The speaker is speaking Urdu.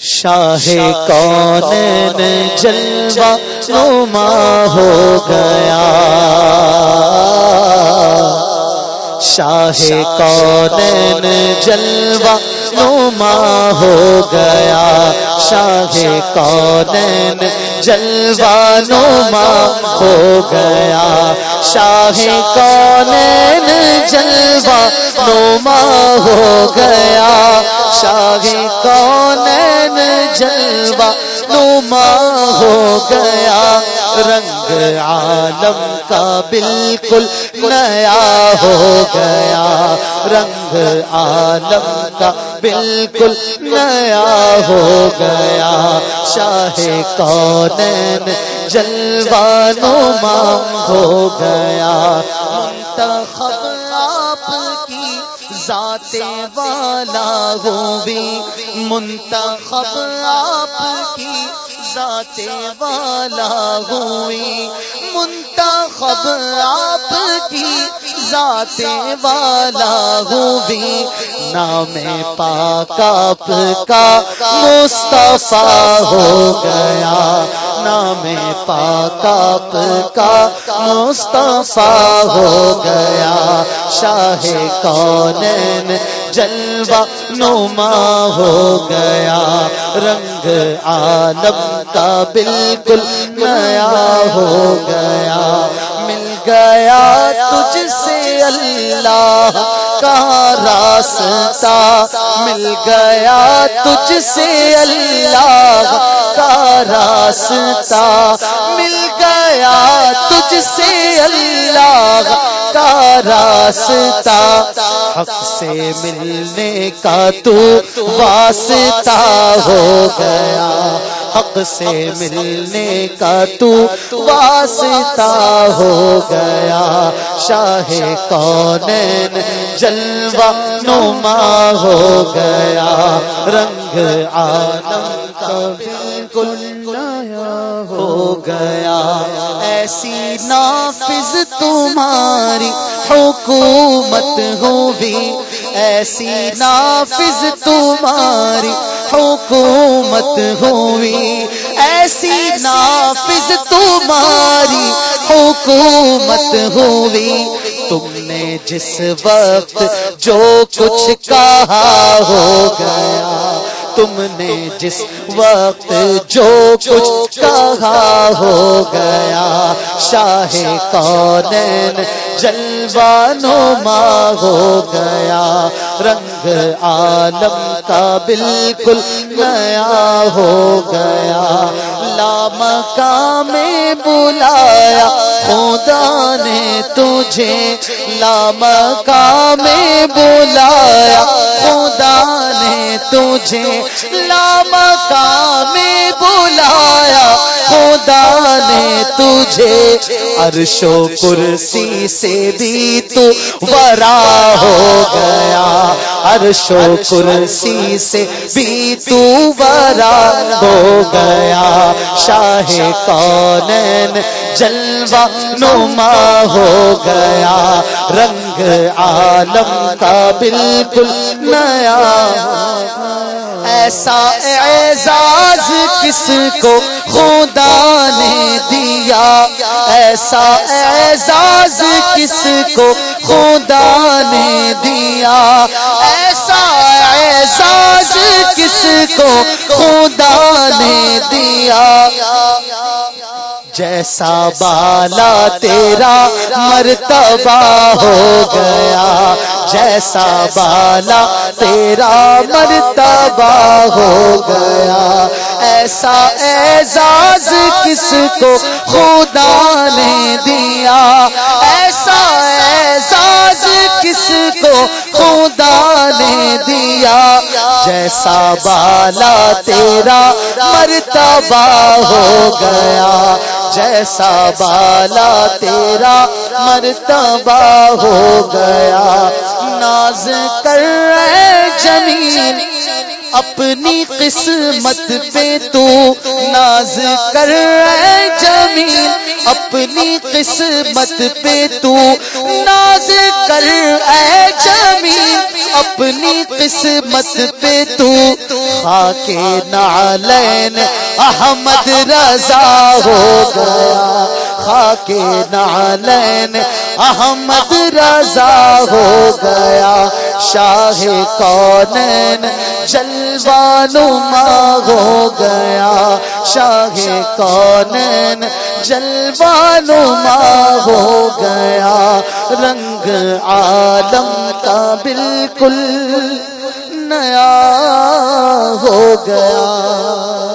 شاہ کون جلوہ نما ہو گیا۔ شاہ کون جلوہ نما ہو گیا۔ شاہ کون جلوہ نما ہو گیا۔ شاہ کون جلوہ نما ہو گیا۔ شاہ کون جلوہ نما ہو گیا، رنگ عالم کا بالکل نیا ہو گیا۔ رنگ عالم کا بالکل نیا ہو گیا۔ شاہ کون جلوہ نما ہو گیا۔ منتخب ذات والا ہو بھی منتخب آپ کی ذات والا ہوئی منتخب آپ کی ذات والا ہوئی نام پاک آپ کا مصطفیٰ ہو گیا۔ نام پاک آپ کا مصطفیٰ ہو گیا۔ شاہ کون جلوہ نما ہو گیا۔ رنگ عالم کا بالکل نیا ہو گیا۔ مل گیا تجھ سے اللہ۔ کا راستہ مل گیا تجھ سے اللہ کا راستہ مل گیا تجھ سے اللہ کا راستہ حق سے ملنے کا تو واسطہ ہو گیا حق سے ملنے کا تو واسطہ ہو گیا شاہ کون جلوہ نما ہو گیا، رنگ عالم کا بالکل نیا ہو گیا۔ ایسی نافذ تمہاری حکومت ہوئی ایسی نافذ تمہاری حکومت ہوئی ایسی نافذ تمہاری حکومت ہوئی۔ تم نے جس وقت جو کچھ کہا ہو گیا، تم نے جس وقت جو کچھ کہا ہو گیا، شاہ کون جلوہ نما ہو گیا۔ رنگ عالم کا بالکل نیا ہو گیا۔ لام کا بلایا خدا نے تجھے لام کا بلایا خدا نے تجھے لام کا میں بلایا خدا نے تجھے عرش و کرسی سے بھی تو ورا ہو گیا۔ عرش و کرسی سے بھی تو برا ہو گیا۔ شاہ کون جلوہ نما ہو گیا۔ رنگ عالم کا بالکل نیا۔ ایسا اعزاز کس کو خدا نے دیا؟ ایسا اعزاز کس کو خدا نے دیا؟ ایسا اعزاز کس کو خدا نے دیا؟ جیسا بالا تیرا مرتبہ ہو گیا جیسا بالا تیرا مرتبہ ہو گیا۔ ایسا اعزاز کس کو خدا نے دیا؟ ایسا اعزاز کس کو خدا نے دیا؟ جیسا بالا تیرا مرتبہ ہو گیا۔ جیسا بالا تیرا مرتبہ ہو گیا۔ ناز کر رہے جمیل، اپنی قسمت پہ تو ناز کر رہے جمیل، اپنی قسمت پہ تو ناز کر اے جمیل، اپنی قسمت پہ تو خاک نالین احمد رضا ہو گیا، خاک نالین، احمد رضا ہو گیا، شاہ کونین، جلوانما ہو گیا، شاہ کونین، جلوانما ہو گیا، رنگ عالم کا بالکل نیا ہو گیا۔